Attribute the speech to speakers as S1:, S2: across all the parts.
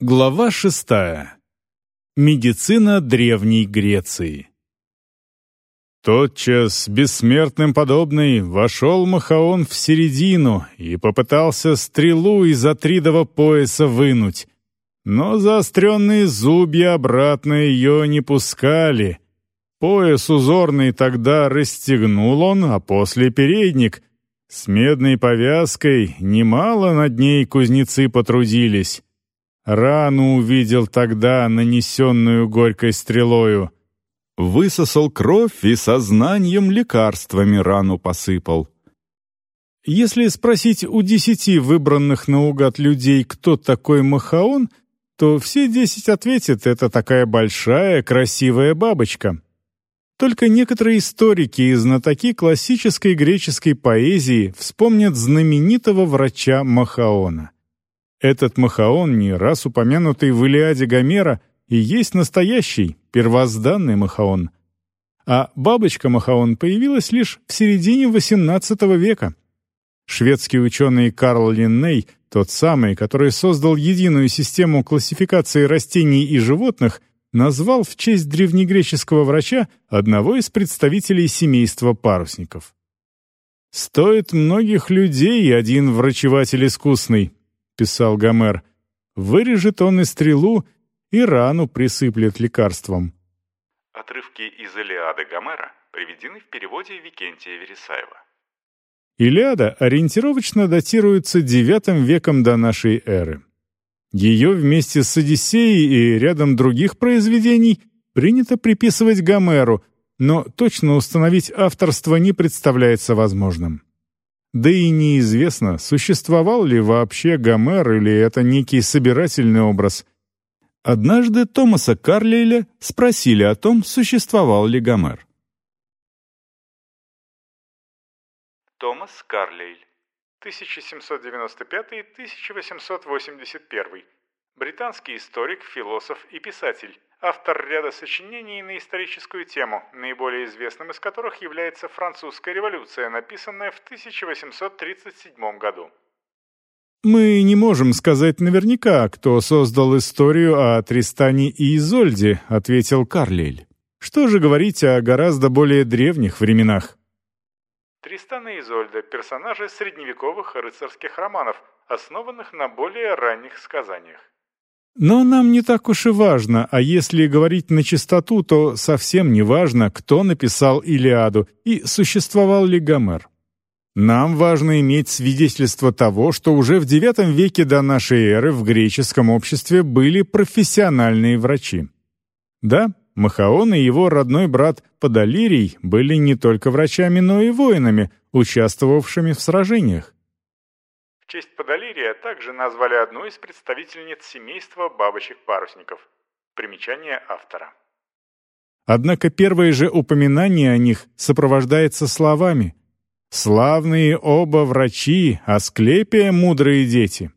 S1: Глава шестая. Медицина Древней Греции. Тотчас, бессмертным подобный, вошел Махаон в середину и попытался стрелу из атридова пояса вынуть. Но заостренные зубья обратно ее не пускали. Пояс узорный тогда расстегнул он, а после передник. С медной повязкой немало над ней кузнецы потрудились. Рану увидел тогда, нанесенную горькой стрелою. Высосал кровь и сознанием лекарствами рану посыпал. Если спросить у десяти выбранных наугад людей, кто такой Махаон, то все десять ответят, это такая большая, красивая бабочка. Только некоторые историки и знатоки классической греческой поэзии вспомнят знаменитого врача Махаона. Этот Махаон, не раз упомянутый в Илиаде Гомера, и есть настоящий, первозданный Махаон. А бабочка Махаон появилась лишь в середине XVIII века. Шведский ученый Карл Линней, тот самый, который создал единую систему классификации растений и животных, назвал в честь древнегреческого врача одного из представителей семейства парусников. «Стоит многих людей один врачеватель искусный», писал Гомер, вырежет он и стрелу, и рану присыплет лекарством.
S2: Отрывки из Илиады Гомера приведены в переводе Викентия Вересаева.
S1: Илиада ориентировочно датируется IX веком до нашей эры. Ее вместе с Одиссеей и рядом других произведений принято приписывать Гомеру, но точно установить авторство не представляется возможным. Да и неизвестно, существовал ли вообще Гомер или это некий собирательный образ. Однажды Томаса Карлейля спросили о том, существовал ли Гомер.
S2: Томас Карлейль, 1795-1881, британский историк, философ и писатель автор ряда сочинений на историческую тему, наиболее известным из которых является «Французская революция», написанная в 1837 году.
S1: Мы не можем сказать наверняка, кто создал историю о Тристане и Изольде, ответил Карлель. Что же говорить о гораздо более древних временах?
S2: Тристан и Изольда – персонажи средневековых рыцарских романов, основанных на более ранних сказаниях.
S1: Но нам не так уж и важно, а если говорить на чистоту, то совсем не важно, кто написал Илиаду и существовал ли Гомер. Нам важно иметь свидетельство того, что уже в IX веке до нашей эры в греческом обществе были профессиональные врачи. Да, Махаон и его родной брат Подолирий были не только врачами, но и воинами, участвовавшими в сражениях
S2: честь Подолирия также назвали одну из представительниц семейства бабочек-парусников. Примечание автора.
S1: Однако первое же упоминание о них сопровождается словами «Славные оба врачи, Асклепия мудрые дети».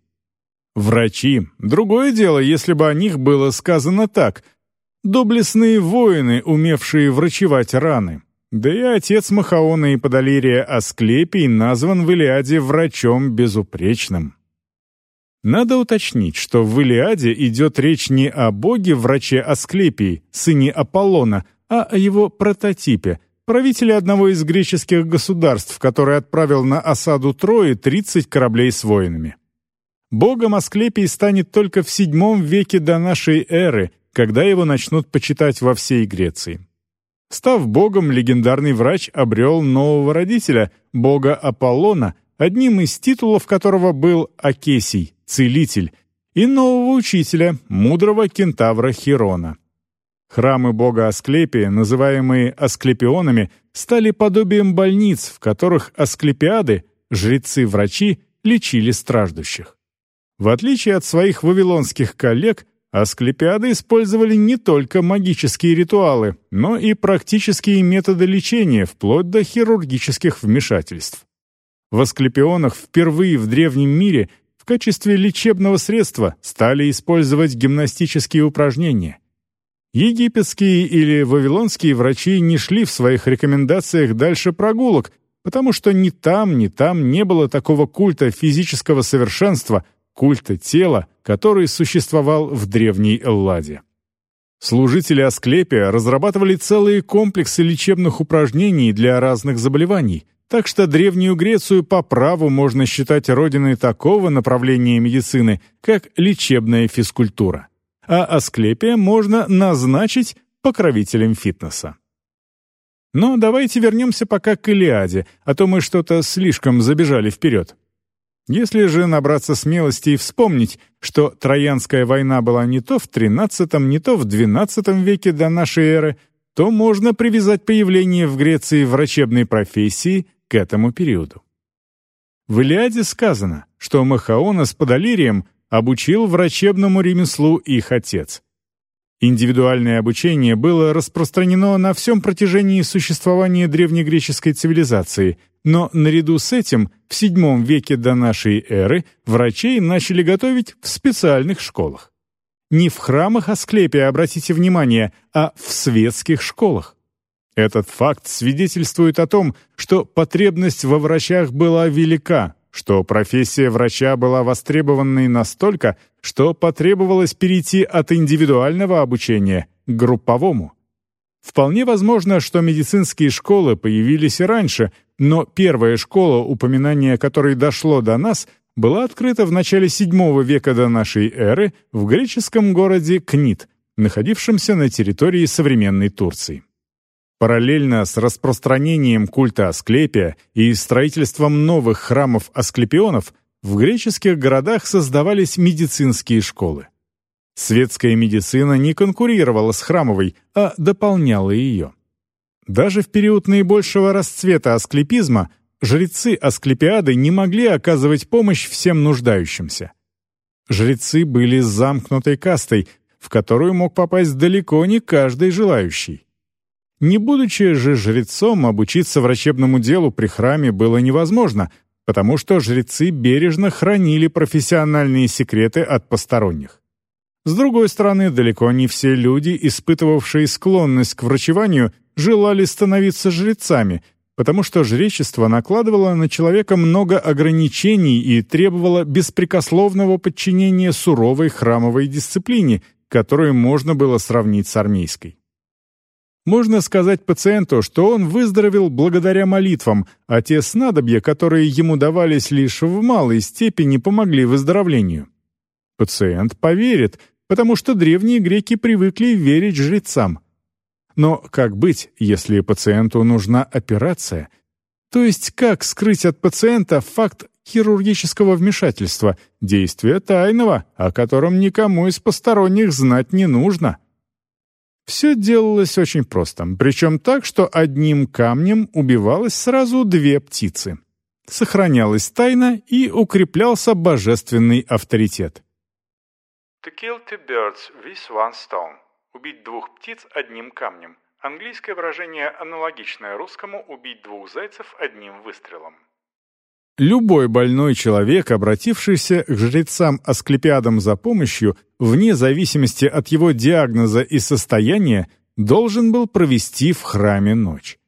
S1: Врачи. Другое дело, если бы о них было сказано так. Доблестные воины, умевшие врачевать раны. Да и отец Махаона и Подолирия Асклепий назван в Илиаде врачом безупречным. Надо уточнить, что в Илиаде идет речь не о боге-враче Асклепии, сыне Аполлона, а о его прототипе, правителе одного из греческих государств, который отправил на осаду Трои 30 кораблей с воинами. Богом Асклепий станет только в VII веке до нашей эры, когда его начнут почитать во всей Греции. Став богом, легендарный врач обрел нового родителя, бога Аполлона, одним из титулов которого был Акесий, целитель, и нового учителя, мудрого кентавра Хирона. Храмы бога Асклепия, называемые Асклепионами, стали подобием больниц, в которых асклепиады, жрецы-врачи, лечили страждущих. В отличие от своих вавилонских коллег, Асклепиады использовали не только магические ритуалы, но и практические методы лечения, вплоть до хирургических вмешательств. В Асклепионах впервые в древнем мире в качестве лечебного средства стали использовать гимнастические упражнения. Египетские или вавилонские врачи не шли в своих рекомендациях дальше прогулок, потому что ни там, ни там не было такого культа физического совершенства, культа тела, который существовал в древней Элладе. Служители Асклепия разрабатывали целые комплексы лечебных упражнений для разных заболеваний, так что Древнюю Грецию по праву можно считать родиной такого направления медицины, как лечебная физкультура. А Асклепия можно назначить покровителем фитнеса. Но давайте вернемся пока к Илиаде, а то мы что-то слишком забежали вперед. Если же набраться смелости и вспомнить, что Троянская война была не то в XIII, не то в XII веке до нашей эры, то можно привязать появление в Греции врачебной профессии к этому периоду. В Илиаде сказано, что Махаона с Подолирием обучил врачебному ремеслу их отец. Индивидуальное обучение было распространено на всем протяжении существования древнегреческой цивилизации – но наряду с этим в VII веке до нашей эры врачей начали готовить в специальных школах. Не в храмах Асклепия, обратите внимание, а в светских школах. Этот факт свидетельствует о том, что потребность во врачах была велика, что профессия врача была востребованной настолько, что потребовалось перейти от индивидуального обучения к групповому. Вполне возможно, что медицинские школы появились и раньше, но первая школа, упоминание которой дошло до нас, была открыта в начале VII века до нашей эры в греческом городе Книт, находившемся на территории современной Турции. Параллельно с распространением культа Асклепия и строительством новых храмов Асклепионов в греческих городах создавались медицинские школы. Светская медицина не конкурировала с храмовой, а дополняла ее. Даже в период наибольшего расцвета асклепизма жрецы Асклепиады не могли оказывать помощь всем нуждающимся. Жрецы были замкнутой кастой, в которую мог попасть далеко не каждый желающий. Не будучи же жрецом, обучиться врачебному делу при храме было невозможно, потому что жрецы бережно хранили профессиональные секреты от посторонних. С другой стороны, далеко не все люди, испытывавшие склонность к врачеванию, желали становиться жрецами, потому что жречество накладывало на человека много ограничений и требовало беспрекословного подчинения суровой храмовой дисциплине, которую можно было сравнить с армейской. Можно сказать пациенту, что он выздоровел благодаря молитвам, а те снадобья, которые ему давались лишь в малой степени, помогли выздоровлению. Пациент поверит, потому что древние греки привыкли верить жрецам. Но как быть, если пациенту нужна операция? То есть как скрыть от пациента факт хирургического вмешательства, действия тайного, о котором никому из посторонних знать не нужно? Все делалось очень просто, причем так, что одним камнем убивалось сразу две птицы. Сохранялась тайна и укреплялся божественный авторитет.
S2: To kill two birds with one stone. Убить двух птиц одним камнем. Английское выражение аналогичное русскому «убить двух зайцев одним выстрелом».
S1: Любой больной человек, обратившийся к жрецам-асклепиадам за помощью, вне зависимости от его диагноза и состояния, должен был провести в храме ночь.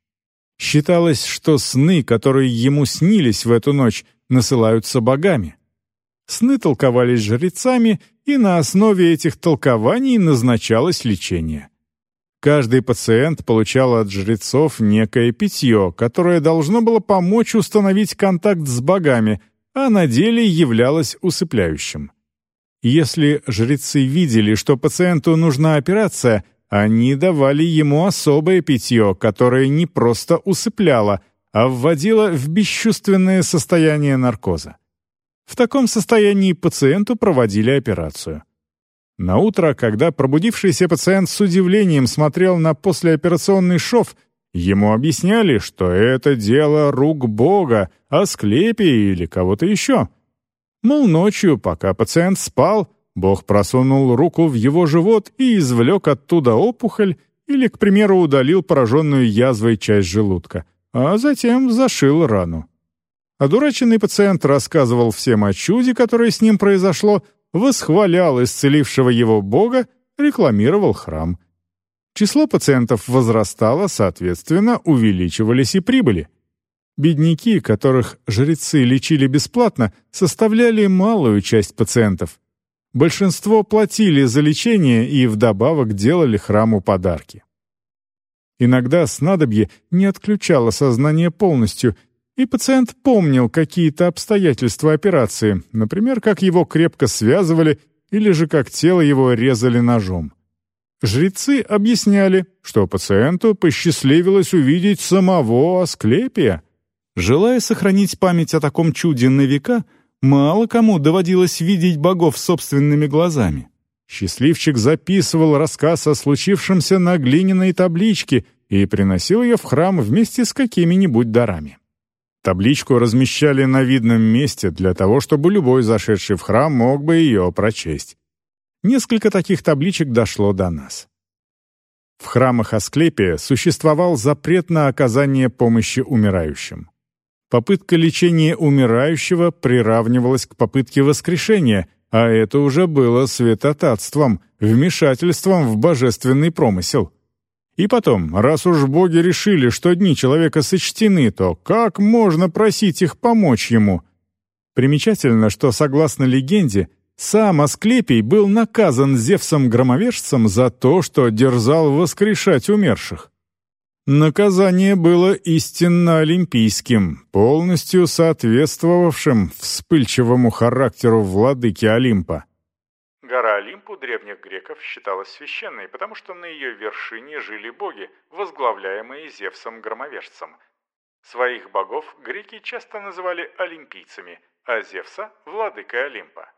S1: Считалось, что сны, которые ему снились в эту ночь, насылаются богами. Сны толковались жрецами, и на основе этих толкований назначалось лечение. Каждый пациент получал от жрецов некое питье, которое должно было помочь установить контакт с богами, а на деле являлось усыпляющим. Если жрецы видели, что пациенту нужна операция, они давали ему особое питье, которое не просто усыпляло, а вводило в бесчувственное состояние наркоза. В таком состоянии пациенту проводили операцию. На утро, когда пробудившийся пациент с удивлением смотрел на послеоперационный шов, ему объясняли, что это дело рук Бога, Асклепия или кого-то еще. Мол, ночью, пока пациент спал, Бог просунул руку в его живот и извлек оттуда опухоль или, к примеру, удалил пораженную язвой часть желудка, а затем зашил рану. Одураченный пациент рассказывал всем о чуде, которое с ним произошло, восхвалял исцелившего его Бога, рекламировал храм. Число пациентов возрастало, соответственно, увеличивались и прибыли. Бедняки, которых жрецы лечили бесплатно, составляли малую часть пациентов. Большинство платили за лечение и вдобавок делали храму подарки. Иногда снадобье не отключало сознание полностью, и пациент помнил какие-то обстоятельства операции, например, как его крепко связывали или же как тело его резали ножом. Жрецы объясняли, что пациенту посчастливилось увидеть самого Асклепия — Желая сохранить память о таком чуде на века, мало кому доводилось видеть богов собственными глазами. Счастливчик записывал рассказ о случившемся на глиняной табличке и приносил ее в храм вместе с какими-нибудь дарами. Табличку размещали на видном месте для того, чтобы любой зашедший в храм мог бы ее прочесть. Несколько таких табличек дошло до нас. В храмах Асклепия существовал запрет на оказание помощи умирающим попытка лечения умирающего приравнивалась к попытке воскрешения, а это уже было святотатством, вмешательством в божественный промысел. И потом, раз уж боги решили, что дни человека сочтены, то как можно просить их помочь ему? Примечательно, что, согласно легенде, сам Асклепий был наказан Зевсом-громовержцем за то, что дерзал воскрешать умерших. Наказание было истинно олимпийским, полностью соответствовавшим вспыльчивому характеру владыки Олимпа.
S2: Гора Олимп у древних греков считалась священной, потому что на ее вершине жили боги, возглавляемые Зевсом-громовержцем. Своих богов греки часто называли олимпийцами, а Зевса – владыкой Олимпа.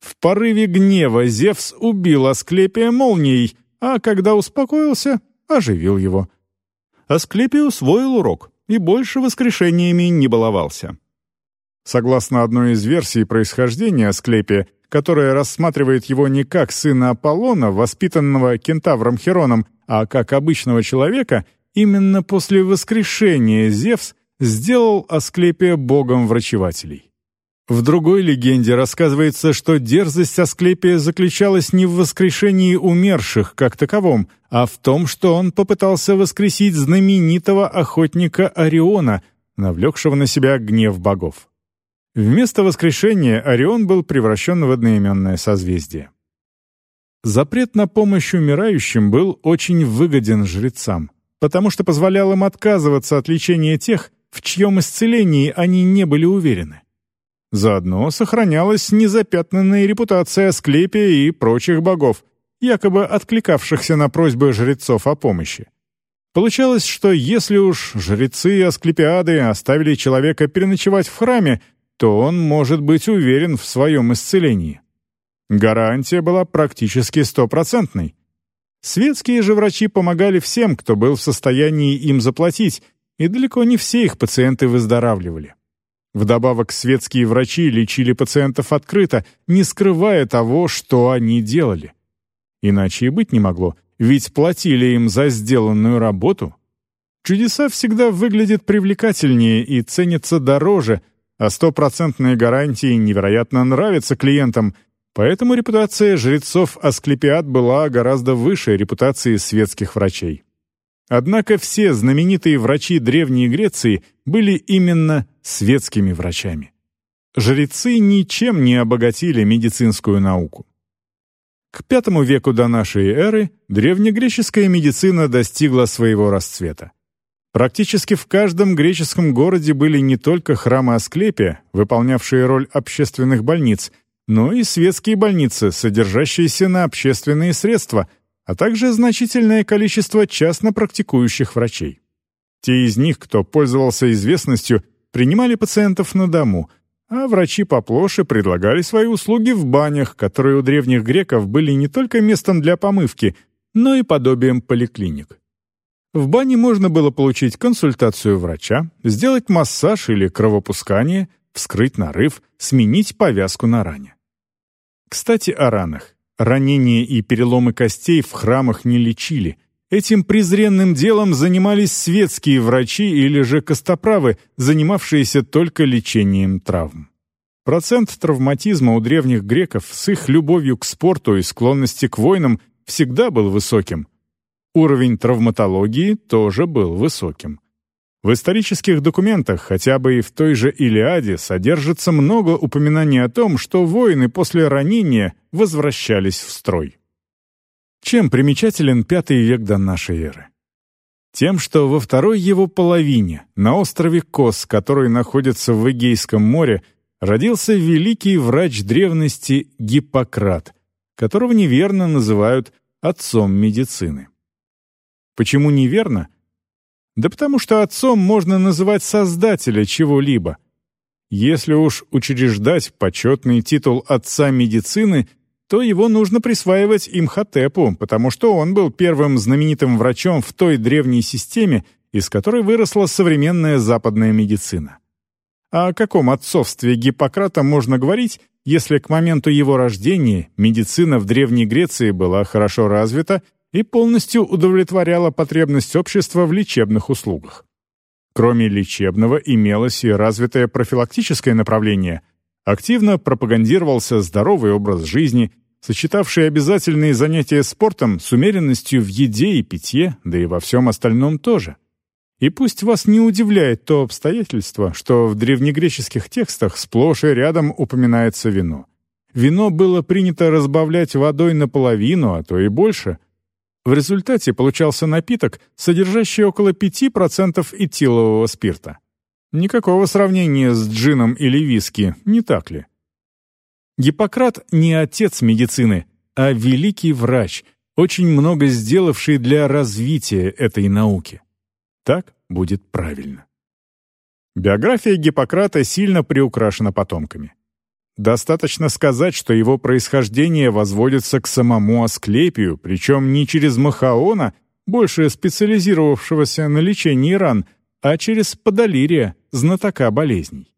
S1: В порыве гнева Зевс убил Асклепия молнией, а когда успокоился, оживил его. Асклепий усвоил урок и больше воскрешениями не баловался. Согласно одной из версий происхождения Асклепия, которая рассматривает его не как сына Аполлона, воспитанного кентавром Хероном, а как обычного человека, именно после воскрешения Зевс сделал Асклепия богом врачевателей. В другой легенде рассказывается, что дерзость Асклепия заключалась не в воскрешении умерших как таковом, а в том, что он попытался воскресить знаменитого охотника Ориона, навлекшего на себя гнев богов. Вместо воскрешения Орион был превращен в одноименное созвездие. Запрет на помощь умирающим был очень выгоден жрецам, потому что позволял им отказываться от лечения тех, в чьем исцелении они не были уверены. Заодно сохранялась незапятнанная репутация Асклепия и прочих богов, якобы откликавшихся на просьбы жрецов о помощи. Получалось, что если уж жрецы Асклепиады оставили человека переночевать в храме, то он может быть уверен в своем исцелении. Гарантия была практически стопроцентной. Светские же врачи помогали всем, кто был в состоянии им заплатить, и далеко не все их пациенты выздоравливали. Вдобавок, светские врачи лечили пациентов открыто, не скрывая того, что они делали. Иначе и быть не могло, ведь платили им за сделанную работу. Чудеса всегда выглядят привлекательнее и ценятся дороже, а стопроцентные гарантии невероятно нравятся клиентам, поэтому репутация жрецов Асклепиад была гораздо выше репутации светских врачей. Однако все знаменитые врачи Древней Греции были именно светскими врачами. Жрецы ничем не обогатили медицинскую науку. К V веку до нашей эры древнегреческая медицина достигла своего расцвета. Практически в каждом греческом городе были не только храмы Асклепия, выполнявшие роль общественных больниц, но и светские больницы, содержащиеся на общественные средства – а также значительное количество частно практикующих врачей. Те из них, кто пользовался известностью, принимали пациентов на дому, а врачи поплоше предлагали свои услуги в банях, которые у древних греков были не только местом для помывки, но и подобием поликлиник. В бане можно было получить консультацию врача, сделать массаж или кровопускание, вскрыть нарыв, сменить повязку на ране. Кстати, о ранах. Ранения и переломы костей в храмах не лечили. Этим презренным делом занимались светские врачи или же костоправы, занимавшиеся только лечением травм. Процент травматизма у древних греков с их любовью к спорту и склонности к войнам всегда был высоким. Уровень травматологии тоже был высоким. В исторических документах, хотя бы и в той же Илиаде, содержится много упоминаний о том, что воины после ранения возвращались в строй. Чем примечателен V век до нашей эры? Тем, что во второй его половине, на острове Кос, который находится в Эгейском море, родился великий врач древности Гиппократ, которого неверно называют отцом медицины. Почему неверно? Да потому что отцом можно называть создателя чего-либо. Если уж учреждать почетный титул отца медицины, то его нужно присваивать Имхотепу, потому что он был первым знаменитым врачом в той древней системе, из которой выросла современная западная медицина. О каком отцовстве Гиппократа можно говорить, если к моменту его рождения медицина в Древней Греции была хорошо развита и полностью удовлетворяла потребность общества в лечебных услугах. Кроме лечебного имелось и развитое профилактическое направление. Активно пропагандировался здоровый образ жизни, сочетавший обязательные занятия спортом с умеренностью в еде и питье, да и во всем остальном тоже. И пусть вас не удивляет то обстоятельство, что в древнегреческих текстах сплошь и рядом упоминается вино. Вино было принято разбавлять водой наполовину, а то и больше, в результате получался напиток, содержащий около 5% этилового спирта. Никакого сравнения с джином или виски, не так ли? Гиппократ не отец медицины, а великий врач, очень много сделавший для развития этой науки. Так будет правильно. Биография Гиппократа сильно приукрашена потомками. Достаточно сказать, что его происхождение возводится к самому Асклепию, причем не через Махаона, больше специализировавшегося на лечении ран, а через Подолирия, знатока болезней.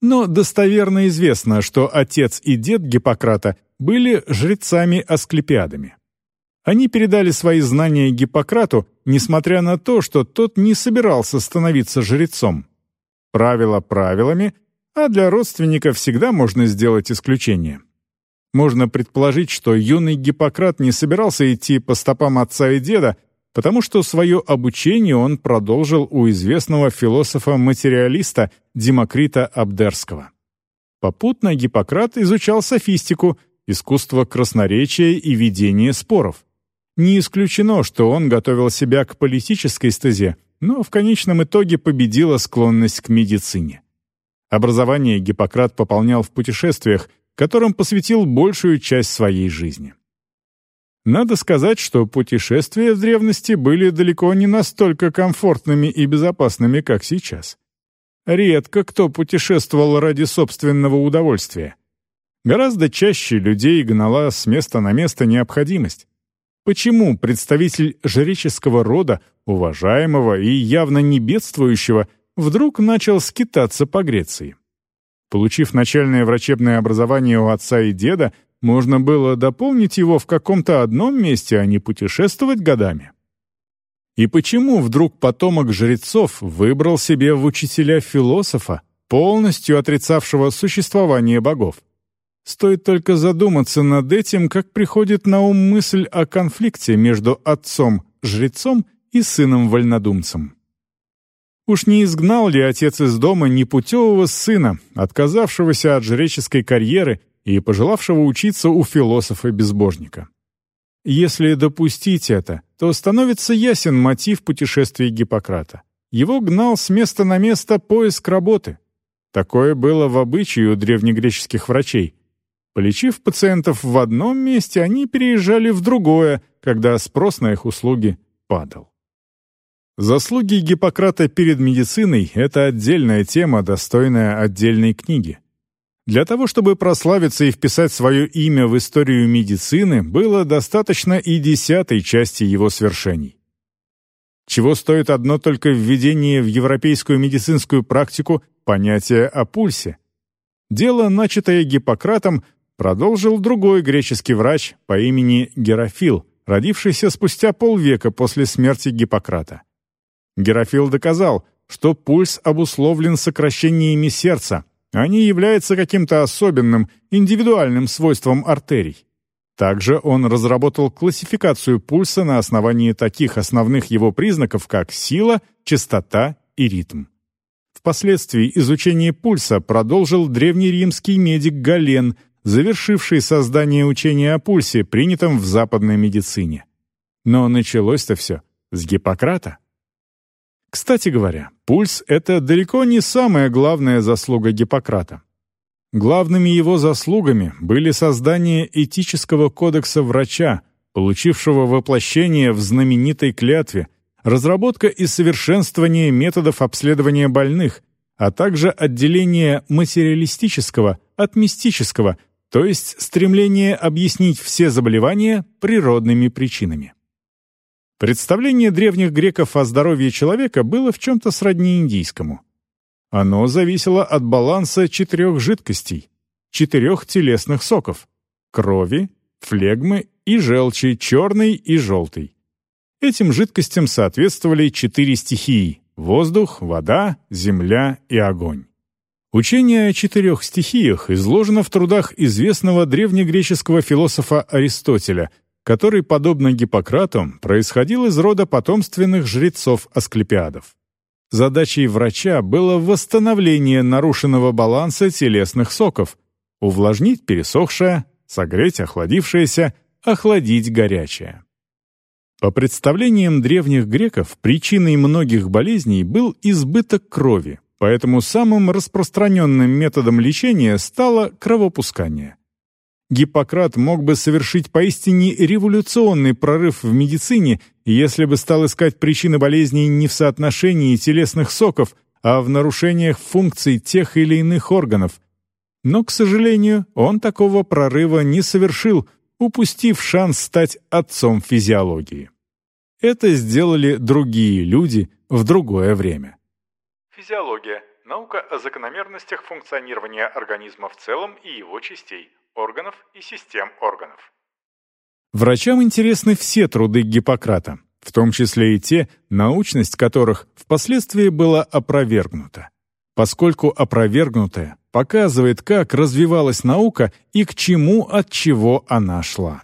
S1: Но достоверно известно, что отец и дед Гиппократа были жрецами-асклепиадами. Они передали свои знания Гиппократу, несмотря на то, что тот не собирался становиться жрецом. Правила правилами, а для родственников всегда можно сделать исключение. Можно предположить, что юный Гиппократ не собирался идти по стопам отца и деда, потому что свое обучение он продолжил у известного философа-материалиста Демокрита Абдерского. Попутно Гиппократ изучал софистику, искусство красноречия и ведения споров. Не исключено, что он готовил себя к политической стезе, но в конечном итоге победила склонность к медицине. Образование Гиппократ пополнял в путешествиях, которым посвятил большую часть своей жизни. Надо сказать, что путешествия в древности были далеко не настолько комфортными и безопасными, как сейчас. Редко кто путешествовал ради собственного удовольствия. Гораздо чаще людей гнала с места на место необходимость. Почему представитель жреческого рода, уважаемого и явно не бедствующего, вдруг начал скитаться по Греции. Получив начальное врачебное образование у отца и деда, можно было дополнить его в каком-то одном месте, а не путешествовать годами. И почему вдруг потомок жрецов выбрал себе в учителя философа, полностью отрицавшего существование богов? Стоит только задуматься над этим, как приходит на ум мысль о конфликте между отцом-жрецом и сыном-вольнодумцем. Уж не изгнал ли отец из дома непутевого сына, отказавшегося от жреческой карьеры и пожелавшего учиться у философа-безбожника? Если допустить это, то становится ясен мотив путешествия Гиппократа. Его гнал с места на место поиск работы. Такое было в обычае у древнегреческих врачей. Полечив пациентов в одном месте, они переезжали в другое, когда спрос на их услуги падал. Заслуги Гиппократа перед медициной — это отдельная тема, достойная отдельной книги. Для того, чтобы прославиться и вписать свое имя в историю медицины, было достаточно и десятой части его свершений. Чего стоит одно только введение в европейскую медицинскую практику понятия о пульсе. Дело, начатое Гиппократом, продолжил другой греческий врач по имени Герофил, родившийся спустя полвека после смерти Гиппократа. Герофил доказал, что пульс обусловлен сокращениями сердца, а не является каким-то особенным, индивидуальным свойством артерий. Также он разработал классификацию пульса на основании таких основных его признаков, как сила, частота и ритм. Впоследствии изучение пульса продолжил древнеримский медик Гален, завершивший создание учения о пульсе, принятом в западной медицине. Но началось-то все с Гиппократа. Кстати говоря, пульс — это далеко не самая главная заслуга Гиппократа. Главными его заслугами были создание этического кодекса врача, получившего воплощение в знаменитой клятве, разработка и совершенствование методов обследования больных, а также отделение материалистического от мистического, то есть стремление объяснить все заболевания природными причинами. Представление древних греков о здоровье человека было в чем-то сродни индийскому. Оно зависело от баланса четырех жидкостей, четырех телесных соков — крови, флегмы и желчи черной и желтой. Этим жидкостям соответствовали четыре стихии — воздух, вода, земля и огонь. Учение о четырех стихиях изложено в трудах известного древнегреческого философа Аристотеля, который, подобно Гиппократу, происходил из рода потомственных жрецов Асклепиадов. Задачей врача было восстановление нарушенного баланса телесных соков, увлажнить пересохшее, согреть охладившееся, охладить горячее. По представлениям древних греков, причиной многих болезней был избыток крови, поэтому самым распространенным методом лечения стало кровопускание. Гиппократ мог бы совершить поистине революционный прорыв в медицине, если бы стал искать причины болезней не в соотношении телесных соков, а в нарушениях функций тех или иных органов. Но, к сожалению, он такого прорыва не совершил, упустив шанс стать отцом физиологии. Это сделали другие люди в другое время.
S2: Физиология – наука о закономерностях функционирования организма в целом и его частей – органов и систем органов.
S1: Врачам интересны все труды Гиппократа, в том числе и те, научность которых впоследствии была опровергнута, поскольку опровергнутая показывает, как развивалась наука и к чему от чего она шла.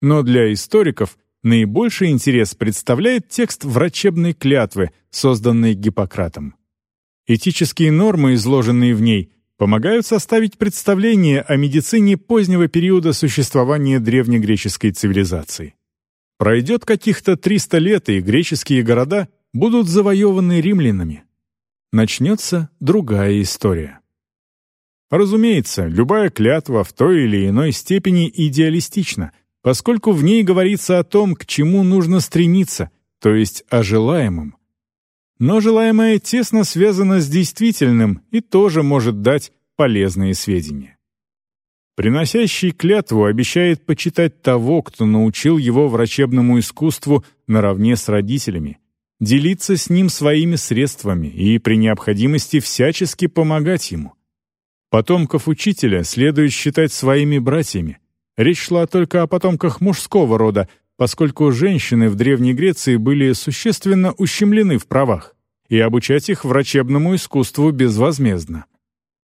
S1: Но для историков наибольший интерес представляет текст врачебной клятвы, созданной Гиппократом. Этические нормы, изложенные в ней, помогают составить представление о медицине позднего периода существования древнегреческой цивилизации. Пройдет каких-то 300 лет, и греческие города будут завоеваны римлянами. Начнется другая история. Разумеется, любая клятва в той или иной степени идеалистична, поскольку в ней говорится о том, к чему нужно стремиться, то есть о желаемом. Но желаемое тесно связано с действительным и тоже может дать полезные сведения. Приносящий клятву обещает почитать того, кто научил его врачебному искусству наравне с родителями, делиться с ним своими средствами и при необходимости всячески помогать ему. Потомков учителя следует считать своими братьями. Речь шла только о потомках мужского рода, поскольку женщины в Древней Греции были существенно ущемлены в правах, и обучать их врачебному искусству безвозмездно.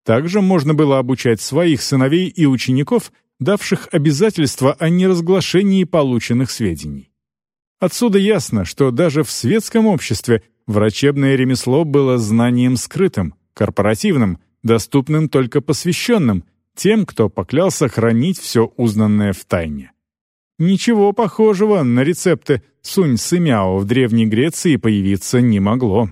S1: Также можно было обучать своих сыновей и учеников, давших обязательство о неразглашении полученных сведений. Отсюда ясно, что даже в светском обществе врачебное ремесло было знанием скрытым, корпоративным, доступным только посвященным, тем, кто поклялся хранить все узнанное в тайне. Ничего похожего на рецепты сунь-сымяо в Древней Греции появиться не могло.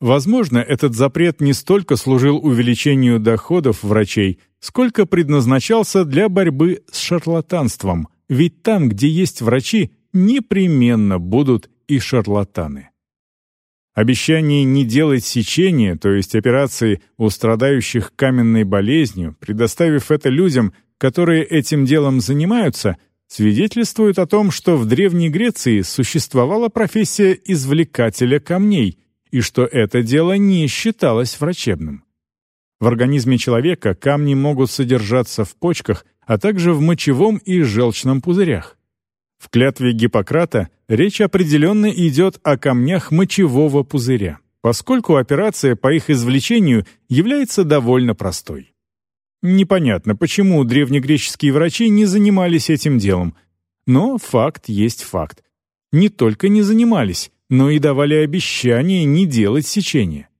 S1: Возможно, этот запрет не столько служил увеличению доходов врачей, сколько предназначался для борьбы с шарлатанством, ведь там, где есть врачи, непременно будут и шарлатаны. Обещание не делать сечения, то есть операции у страдающих каменной болезнью, предоставив это людям, которые этим делом занимаются, свидетельствует о том, что в Древней Греции существовала профессия извлекателя камней, и что это дело не считалось врачебным. В организме человека камни могут содержаться в почках, а также в мочевом и желчном пузырях. В клятве Гиппократа речь определенно идет о камнях мочевого пузыря, поскольку операция по их извлечению является довольно простой. Непонятно, почему древнегреческие врачи не занимались этим делом, но факт есть факт. Не только не занимались, но и давали обещание не делать сечения.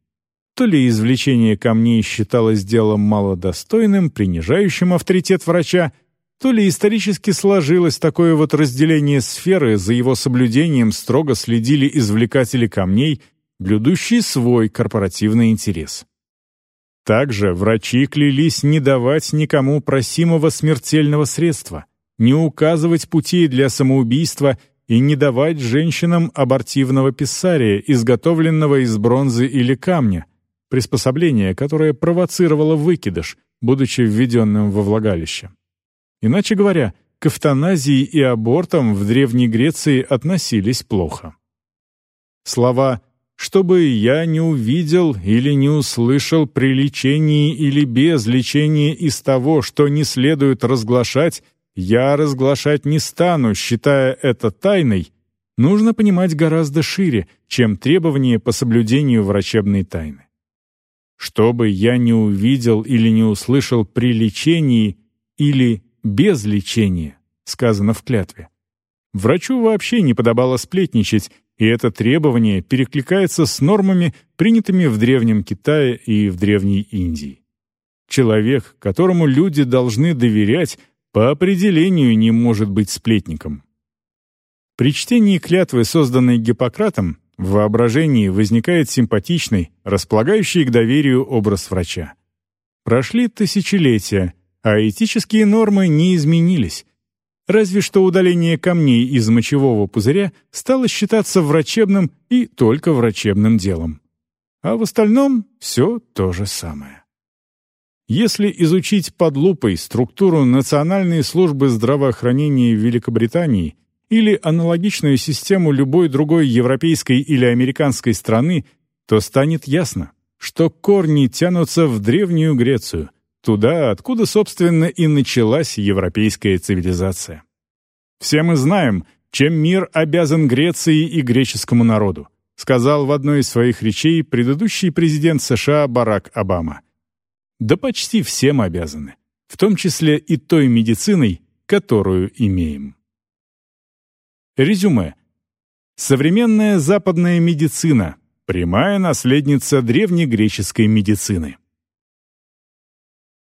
S1: То ли извлечение камней считалось делом малодостойным, принижающим авторитет врача, то ли исторически сложилось такое вот разделение сферы, за его соблюдением строго следили извлекатели камней, блюдущие свой корпоративный интерес. Также врачи клялись не давать никому просимого смертельного средства, не указывать пути для самоубийства и не давать женщинам абортивного писария, изготовленного из бронзы или камня, приспособление, которое провоцировало выкидыш, будучи введенным во влагалище. Иначе говоря, к эвтаназии и абортам в Древней Греции относились плохо. Слова «чтобы я не увидел или не услышал при лечении или без лечения из того, что не следует разглашать, я разглашать не стану, считая это тайной», нужно понимать гораздо шире, чем требования по соблюдению врачебной тайны. Чтобы я не увидел или не услышал при лечении или без лечения, сказано в клятве. Врачу вообще не подобало сплетничать, и это требование перекликается с нормами, принятыми в Древнем Китае и в Древней Индии. Человек, которому люди должны доверять, по определению не может быть сплетником. При чтении клятвы, созданной Гиппократом, в воображении возникает симпатичный, располагающий к доверию образ врача. Прошли тысячелетия — а этические нормы не изменились. Разве что удаление камней из мочевого пузыря стало считаться врачебным и только врачебным делом. А в остальном все то же самое. Если изучить под лупой структуру Национальной службы здравоохранения Великобритании или аналогичную систему любой другой европейской или американской страны, то станет ясно, что корни тянутся в Древнюю Грецию, Туда, откуда, собственно, и началась европейская цивилизация. Все мы знаем, чем мир обязан Греции и греческому народу, сказал в одной из своих речей предыдущий президент США Барак Обама. Да почти всем обязаны, в том числе и той медициной, которую имеем. Резюме. Современная западная медицина – прямая наследница древнегреческой медицины.